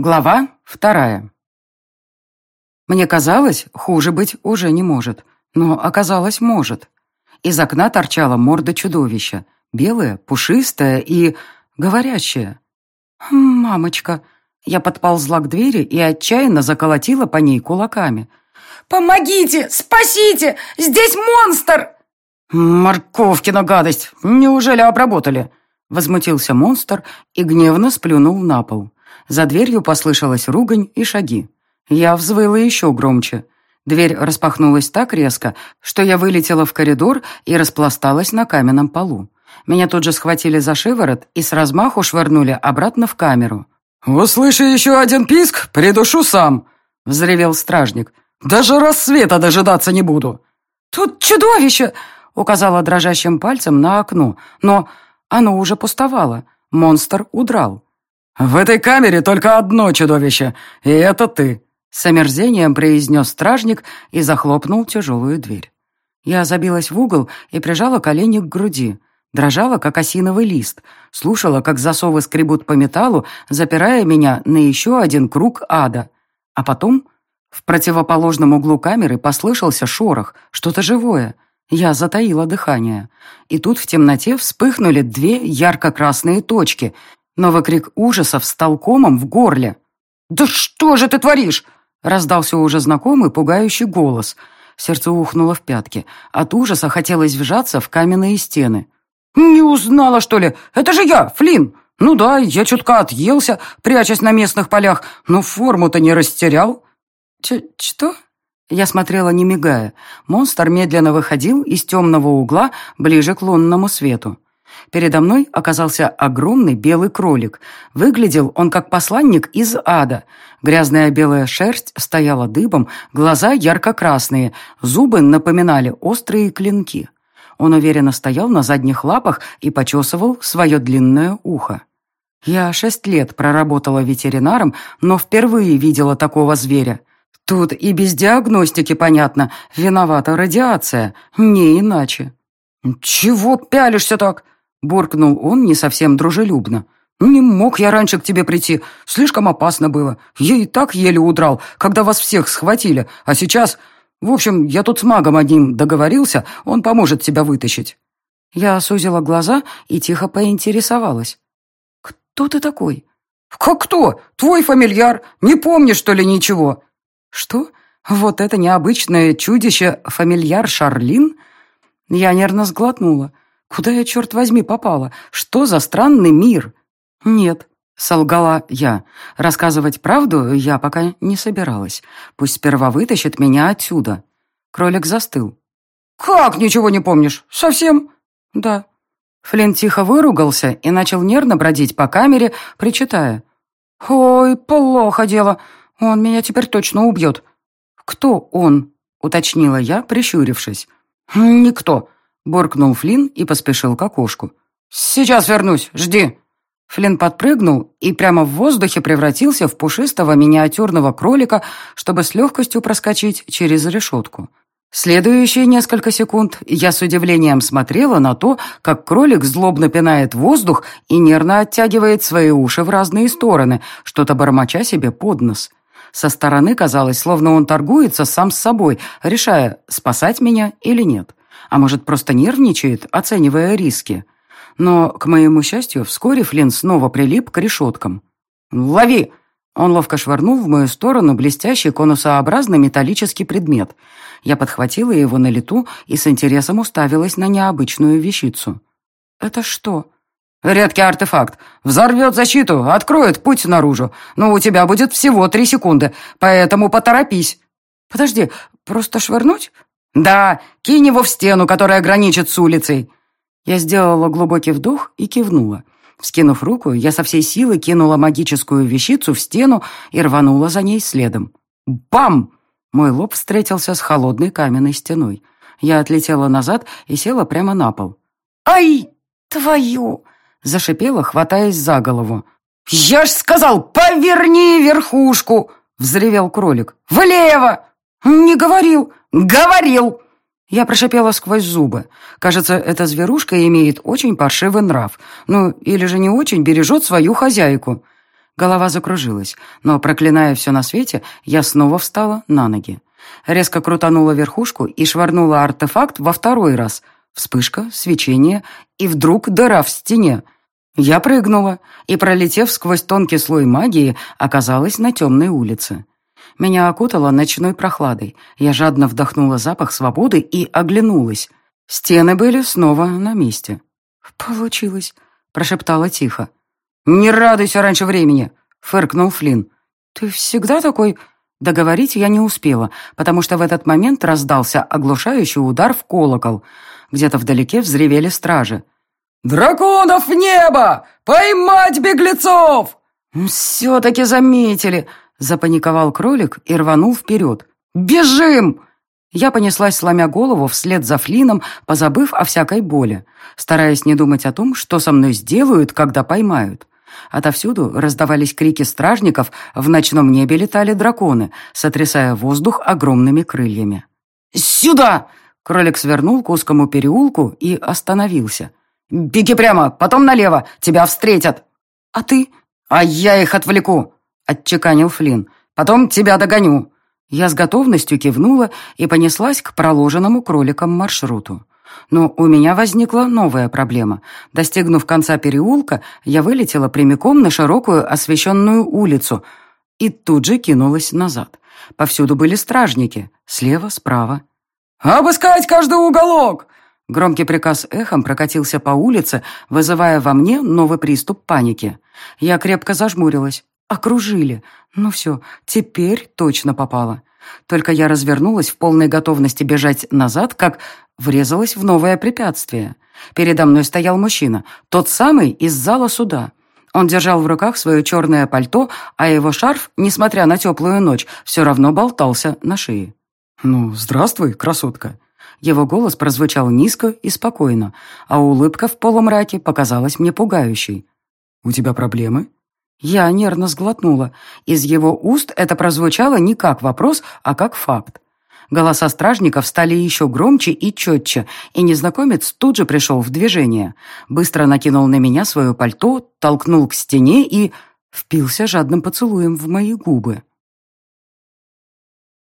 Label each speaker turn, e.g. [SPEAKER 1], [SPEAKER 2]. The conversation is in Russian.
[SPEAKER 1] Глава вторая. Мне казалось, хуже быть уже не может, но оказалось может. Из окна торчала морда чудовища, белая, пушистая и говорящая. «Мамочка!» Я подползла к двери и отчаянно заколотила по ней кулаками.
[SPEAKER 2] «Помогите! Спасите! Здесь монстр!»
[SPEAKER 1] «Морковкина гадость! Неужели обработали?» Возмутился монстр и гневно сплюнул на пол. За дверью послышалась ругань и шаги. Я взвыла еще громче. Дверь распахнулась так резко, что я вылетела в коридор и распласталась на каменном полу. Меня тут же схватили за шиворот и с размаху швырнули обратно в камеру.
[SPEAKER 3] «Услыши еще один писк, придушу сам!» — взревел стражник. «Даже рассвета дожидаться не буду!»
[SPEAKER 1] «Тут чудовище!» — указала дрожащим пальцем на окно, но оно уже пустовало. Монстр удрал.
[SPEAKER 3] «В этой камере только одно чудовище, и это ты», — с омерзением произнес стражник и захлопнул тяжелую дверь.
[SPEAKER 1] Я забилась в угол и прижала колени к груди. Дрожала, как осиновый лист, слушала, как засовы скребут по металлу, запирая меня на еще один круг ада. А потом в противоположном углу камеры послышался шорох, что-то живое. Я затаила дыхание. И тут в темноте вспыхнули две ярко-красные точки, Новый крик ужаса встал комом в горле.
[SPEAKER 2] «Да что же ты творишь?»
[SPEAKER 1] Раздался уже знакомый пугающий голос. Сердце ухнуло в пятки. От ужаса хотелось вжаться в каменные стены.
[SPEAKER 2] «Не узнала, что ли? Это же я, Флинн! Ну да, я чутка отъелся, прячась на местных полях, но форму-то не растерял».
[SPEAKER 1] Ч «Что?» Я смотрела, не мигая. Монстр медленно выходил из темного угла ближе к лунному свету. Передо мной оказался огромный белый кролик. Выглядел он как посланник из ада. Грязная белая шерсть стояла дыбом, глаза ярко-красные, зубы напоминали острые клинки. Он уверенно стоял на задних лапах и почесывал свое длинное ухо. Я шесть лет проработала ветеринаром, но впервые видела такого зверя. Тут и без диагностики понятно, виновата радиация, не иначе.
[SPEAKER 2] «Чего пялишься так?»
[SPEAKER 1] Буркнул он не совсем дружелюбно.
[SPEAKER 2] «Не мог я раньше к тебе прийти. Слишком опасно было. Я и так еле удрал, когда вас всех схватили. А сейчас... В общем, я тут с магом одним договорился, он поможет тебя вытащить».
[SPEAKER 1] Я сузила глаза и тихо поинтересовалась. «Кто ты такой?»
[SPEAKER 2] «Как кто? Твой фамильяр? Не помнишь, что ли, ничего?»
[SPEAKER 1] «Что? Вот это необычное чудище фамильяр Шарлин?» Я нервно сглотнула. Куда я, черт возьми, попала? Что за странный мир? Нет, солгала я. Рассказывать правду я пока не собиралась. Пусть сперва вытащит меня отсюда. Кролик застыл.
[SPEAKER 2] «Как ничего не помнишь? Совсем?»
[SPEAKER 1] «Да». Флинн тихо выругался и начал нервно бродить по камере, причитая. «Ой, плохо дело. Он меня теперь точно убьет». «Кто он?» — уточнила я, прищурившись.
[SPEAKER 2] «Никто.
[SPEAKER 1] Буркнул Флинн и поспешил к окошку.
[SPEAKER 2] «Сейчас вернусь, жди!»
[SPEAKER 1] Флинн подпрыгнул и прямо в воздухе превратился в пушистого миниатюрного кролика, чтобы с легкостью проскочить через решетку. Следующие несколько секунд я с удивлением смотрела на то, как кролик злобно пинает воздух и нервно оттягивает свои уши в разные стороны, что-то бормоча себе под нос. Со стороны казалось, словно он торгуется сам с собой, решая, спасать меня или нет а может, просто нервничает, оценивая риски. Но, к моему счастью, вскоре Флинн снова прилип к решеткам.
[SPEAKER 2] «Лови!»
[SPEAKER 1] Он ловко швырнул в мою сторону блестящий конусообразный металлический предмет. Я подхватила его на лету и с интересом уставилась на необычную вещицу. «Это что?»
[SPEAKER 2] «Редкий артефакт. Взорвет защиту, откроет путь наружу. Но у тебя будет всего три секунды, поэтому поторопись».
[SPEAKER 1] «Подожди, просто швырнуть?»
[SPEAKER 2] «Да, кинь его в стену, которая граничит с улицей».
[SPEAKER 1] Я сделала глубокий вдох и кивнула. Вскинув руку, я со всей силы кинула магическую вещицу в стену и рванула за ней следом. Бам! Мой лоб встретился с холодной каменной стеной. Я отлетела назад и села прямо на пол.
[SPEAKER 2] «Ай, твою!»
[SPEAKER 1] — зашипела, хватаясь за голову.
[SPEAKER 2] «Я ж сказал, поверни верхушку!» — взревел кролик. «Влево!» «Не говорил!» «Говорил!»
[SPEAKER 1] Я прошипела сквозь зубы. Кажется, эта зверушка имеет очень паршивый нрав. Ну, или же не очень бережет свою хозяйку. Голова закружилась, но, проклиная все на свете, я снова встала на ноги. Резко крутанула верхушку и швырнула артефакт во второй раз. Вспышка, свечение и вдруг дыра в стене. Я прыгнула и, пролетев сквозь тонкий слой магии, оказалась на темной улице. Меня окутало ночной прохладой. Я жадно вдохнула запах свободы и оглянулась. Стены были снова на месте. «Получилось», — прошептала тихо. «Не радуйся раньше времени», — фыркнул Флинн. «Ты всегда такой...» Договорить я не успела, потому что в этот момент раздался оглушающий удар в колокол. Где-то вдалеке взревели стражи.
[SPEAKER 2] «Драконов в небо! Поймать беглецов!»
[SPEAKER 1] «Все-таки заметили!» — запаниковал кролик и рванул вперед. «Бежим!» Я понеслась, сломя голову, вслед за Флином, позабыв о всякой боли, стараясь не думать о том, что со мной сделают, когда поймают. Отовсюду раздавались крики стражников, в ночном небе летали драконы, сотрясая воздух огромными крыльями. «Сюда!» Кролик свернул к узкому переулку и остановился. «Беги прямо, потом налево, тебя встретят!» «А ты?» «А я их отвлеку!» — отчеканил Флинн. «Потом тебя догоню!» Я с готовностью кивнула и понеслась к проложенному кроликам маршруту. Но у меня возникла новая проблема. Достигнув конца переулка, я вылетела прямиком на широкую освещенную улицу и тут же кинулась назад. Повсюду были стражники, слева, справа.
[SPEAKER 2] «Обыскать каждый уголок!»
[SPEAKER 1] Громкий приказ эхом прокатился по улице, вызывая во мне новый приступ паники. Я крепко зажмурилась. Окружили. Ну все, теперь точно попала. Только я развернулась в полной готовности бежать назад, как врезалась в новое препятствие. Передо мной стоял мужчина, тот самый из зала суда. Он держал в руках свое черное пальто, а его шарф, несмотря на теплую ночь, все равно болтался на шее.
[SPEAKER 2] «Ну, здравствуй, красотка»,
[SPEAKER 1] его голос прозвучал низко и спокойно, а улыбка в полумраке показалась мне пугающей.
[SPEAKER 2] «У тебя проблемы?»
[SPEAKER 1] Я нервно сглотнула. Из его уст это прозвучало не как вопрос, а как факт. Голоса стражников стали еще громче и четче, и незнакомец тут же пришел в движение. Быстро накинул на меня свое пальто, толкнул к стене и впился жадным поцелуем в мои губы.